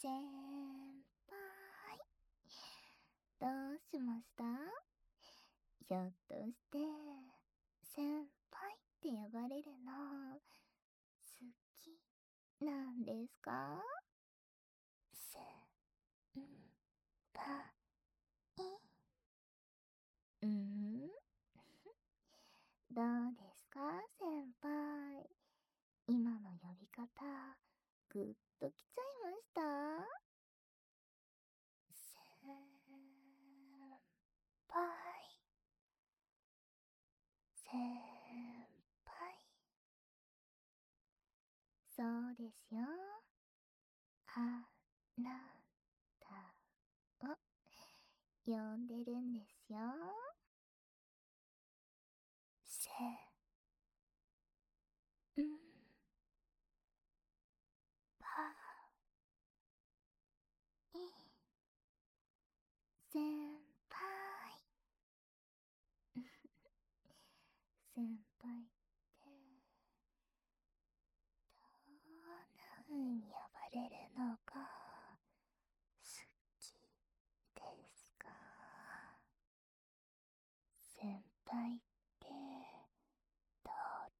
先輩。どうしました？ひょっとして、先輩って呼ばれるの、好きなんですか？せ、ん、ぱ、い。うん？どうですか？先輩。今の呼び方、ぐっときちゃいました？先輩。先輩。そうですよ。あなたを呼んでるんですよ。せ、ん、ぱ、い。先輩。先輩って、どんな風に呼ばれるのが、好きですか？先輩って、童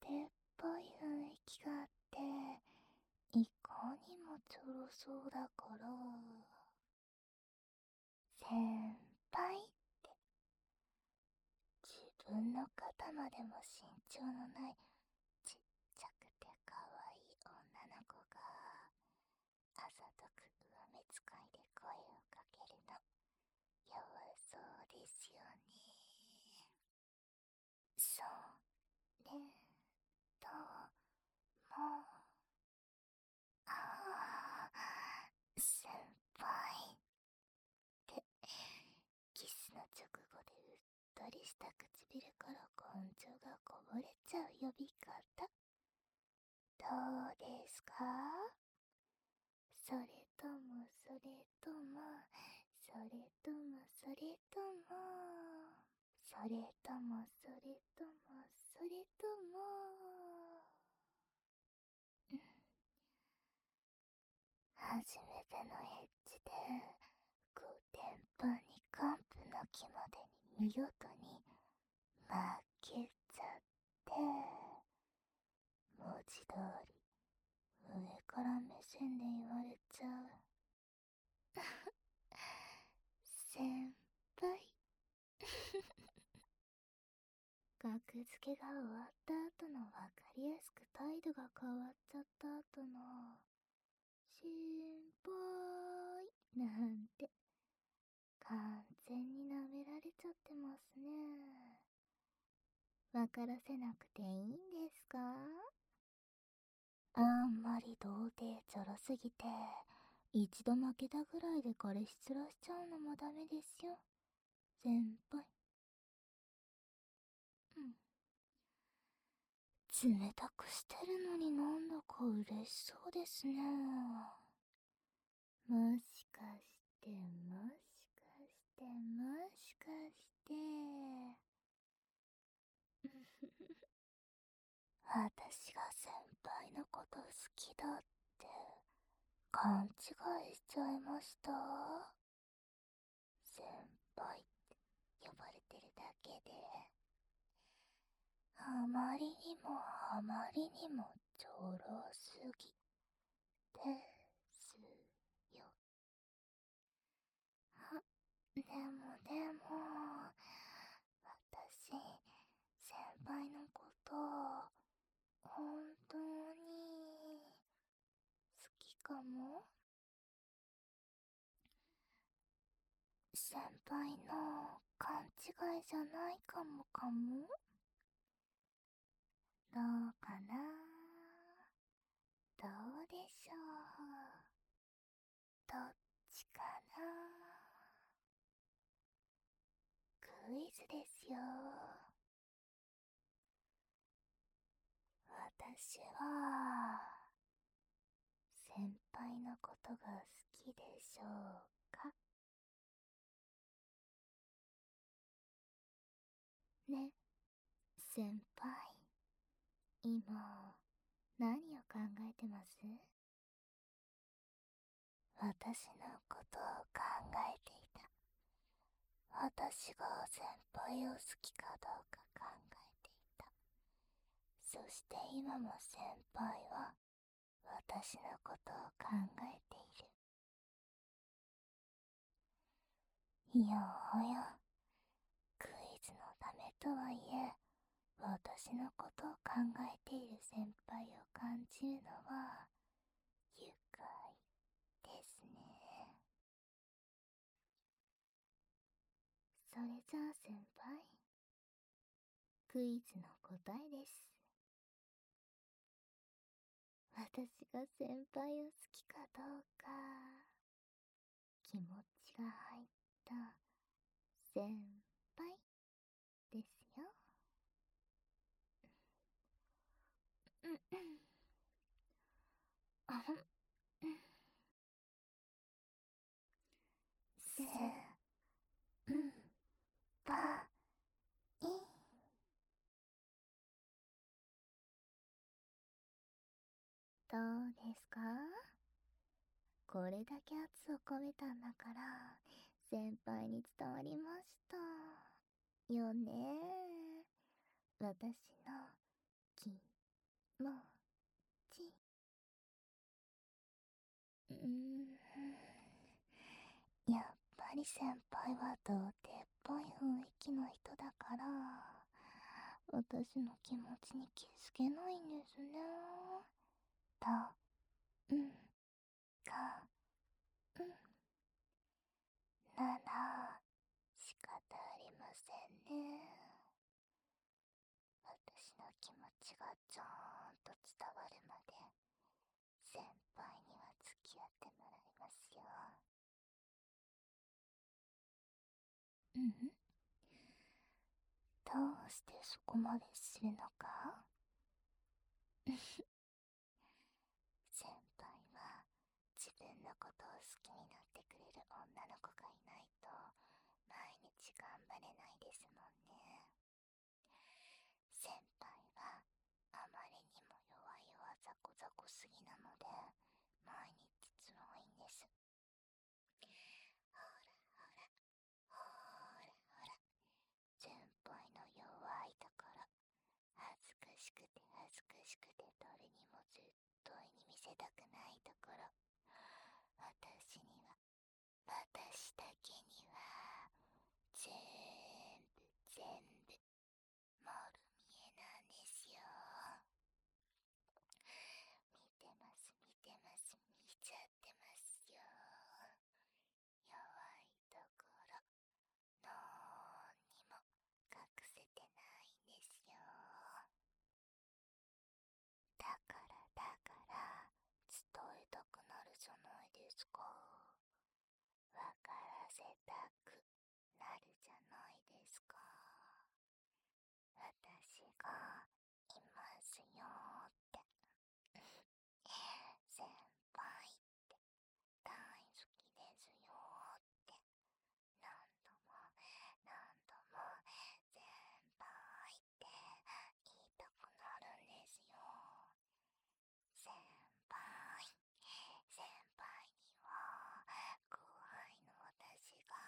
貞っぽい雰囲気があって、いかにもちょろそうだから、先輩って、自分の肩までも身長のないちっちゃくて可愛い女の子が、あざとく上目遣いで声をかけるの、弱そうですよね。それとも、ああ、先輩。って、キスの直後でうっとりした唇から根性がこぼれちゃう呼び方。どうですか？それともそれとも、それともそれとも、それともそれともそれとも、初めてのエッチで、コーテンパンにカンプの木までに見事に負けちゃって、文字通り上から目線で言われちゃう。先輩。学付けが終わった後の分かりやすく態度が変わっちゃった後の、心配なんて、完全に舐められちゃってますね。わからせなくていいんですか？あんまり童貞ちょろすぎて、一度負けたぐらいで彼氏面しちゃうのもダメですよ。先輩。うん。冷たくしてるのになんだか嬉しそうですね。もしかして、もしかして、もしかして。私が先輩のこと好きだって勘違いしちゃいました？先輩って呼ばれてるだけであまりにもあまりにもちょろすぎですよ。あでもでも私先輩のこと本当に好きかも。先輩の勘違いじゃないかもかも。どうかな？どうでしょう？どっちかな？クイズですよ。私は先輩のことが好きでしょうか？ね。先輩。今何を考えてます？私のことを考えていた。私が先輩を好きかどうか考えていた。そして今も先輩は私のことを考えている。ようよクイズのためとはいえ私のことを考えている先輩を感じるのは愉快ですね。それじゃあ先輩クイズの答えです。私が先輩を好きかどうか気持ちが入った先輩ですようんうんあうん。せん。ぱいどうですか？これだけ圧を込めたんだから先輩に伝わりました。よね。私の気持ち。うん。やっぱり先輩は童貞っぽい雰囲気の人だから私の気持ちに気づけないんですね。たうん。かうん。なら仕方ありませんね。私の気持ちがちゃん。と伝わるまで先輩には付き合ってもらいますよ。うん。どうしてそこまでするのか？先輩は自分のことを好きになってくれる女の子がいないと毎日頑張れないですもんね先輩はあまりにも弱々ザコザコすぎなので毎日辛いんです。ほらほらほらほら。先輩の弱いところ恥ずかしくて恥ずかしくて誰にも絶対に見せたくないところ。私には私だけには全部全部丸見えなんですよ見てます見てます見ちゃってますよ弱いところなんにも隠せてないんですよだからだから伝えたくなるじゃないですかわからせたくなるじゃないですか私がいますよって先輩って大好きですよって何度も何度も先輩って言いたくなるんですよ先輩先輩には後輩の私が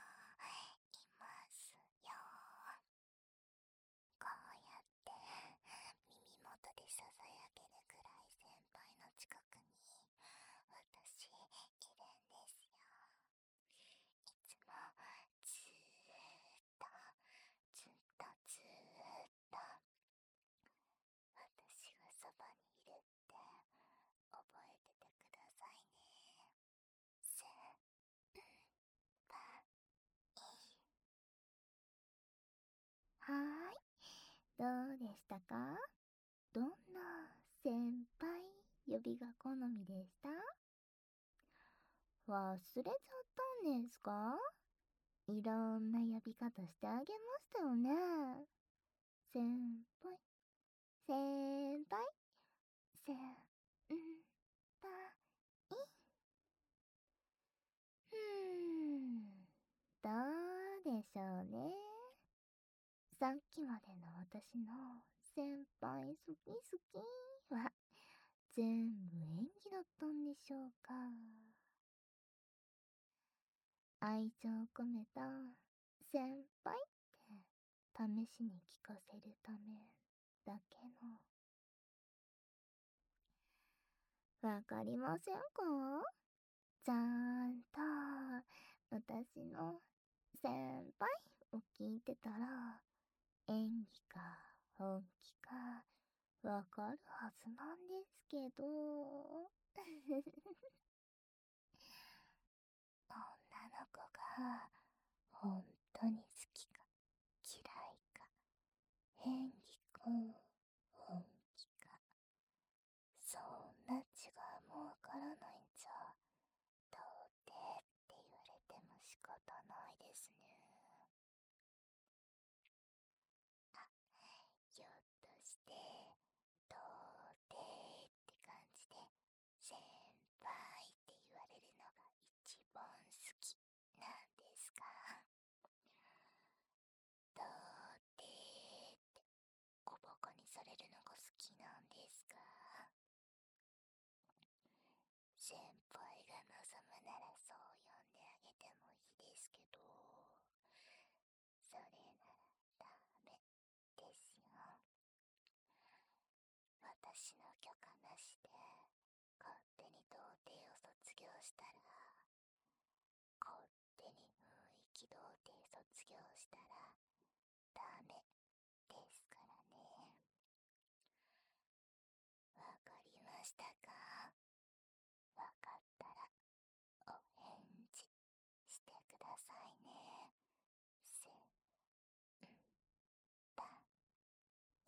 いますよこうやって耳元でささやけるくらい先輩の近くに私いるんですよいつもずーっとずっとずーっと私がそばにいるって覚えててくださいねせんぱいはーいどうでしたか？どんな先輩呼びが好みでした？忘れちゃったんですか？いろんな呼び方してあげましたよね。先輩。先輩？先輩？ふーん。どうでしょうね。さっきまでの私の先輩好き好きは全部演技だったんでしょうか愛情込めた先輩って試しに聞かせるためだけの。わかりませんか？ちゃんと私の先輩を聞いてたら演技か本気かわかるはずなんですけど。女の子が本当に好きか嫌いか演技か本気かそんな違いもわからないんじゃどうでって言われても仕方ないですねあひょっとしてどうでって感じで先輩って言われるのが一番好きなんですかどうでって小バカにされるのが好きなんですか先輩が望むならそう呼んであげてもいいですけどそれならダメですよ私の許可なしで勝手に童貞を卒業したら勝手に雰囲気童貞卒業したらダメですからね。わかりましたかわかったらお返事してくださいねせんぱいいい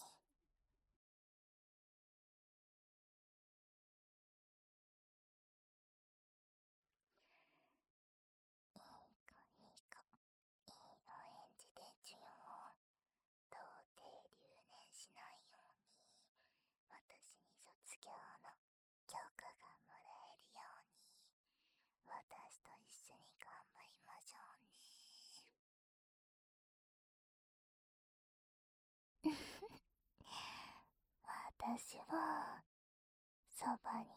子いい子いいお返事でちゅよ童貞留年しないように私に卒業の許可がもらえるように私と一緒に頑張りましょうね。私はそばに